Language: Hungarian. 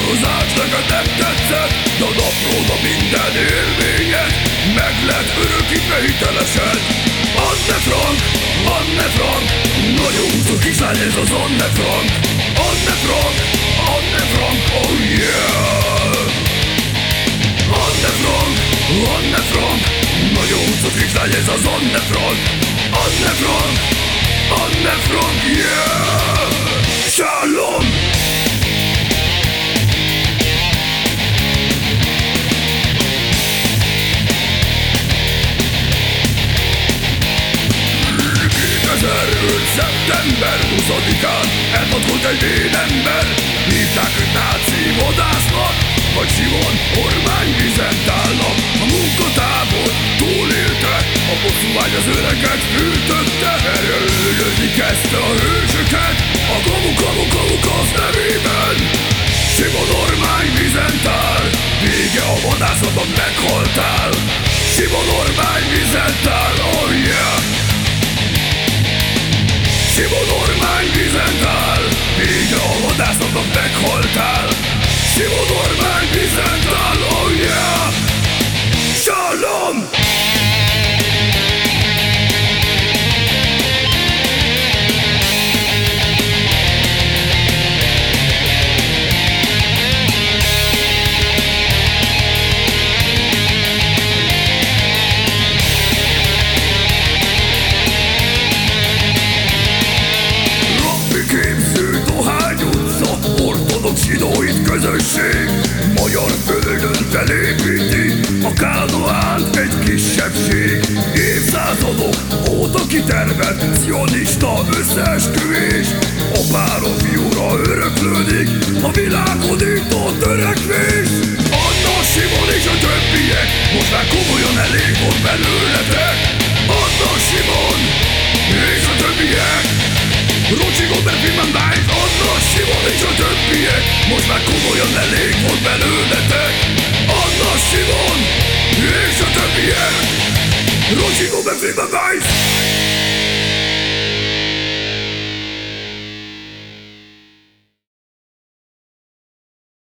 a táborozás Neked tetszett, de napról a minden élményed. Meg lett örökítve hitelesen Anne Frank, Anne Frank. Nagyon húzó kislány ez az Anne Frank. Anne Frank, Anne Frank, oh yeah. Anne Frank, Anne Frank. Nagyon húzó kislány ez az Anne Frank. Anne Frank, Anne Frank, yeah. Shalom Szeptember 20-án elpatkolt egy vénember Hívták őt náci vadásznak Vagy Simon Ormány Vizentálnak A munkatábor túlélte A bosszúvágy az öreget fűtötte üldözni kezdte a hősöket A kamu kamu kamu kasz nevében Simon Ormány Vizentál Vége a vadászatban meghaltál Simon Ormány Vizentál, oh yeah Vadászatnak meghaltál közösség Magyar földön felépíti A kánoánt egy kisebbség. Évszázadok óta kitervelt Zionista összeesküvés. A párom fiúra öröklődik A világodító törekvés Most már komolyan elég volt belőletek. Anna, Simon és a többiek. Rocsigó Befilmen Bájt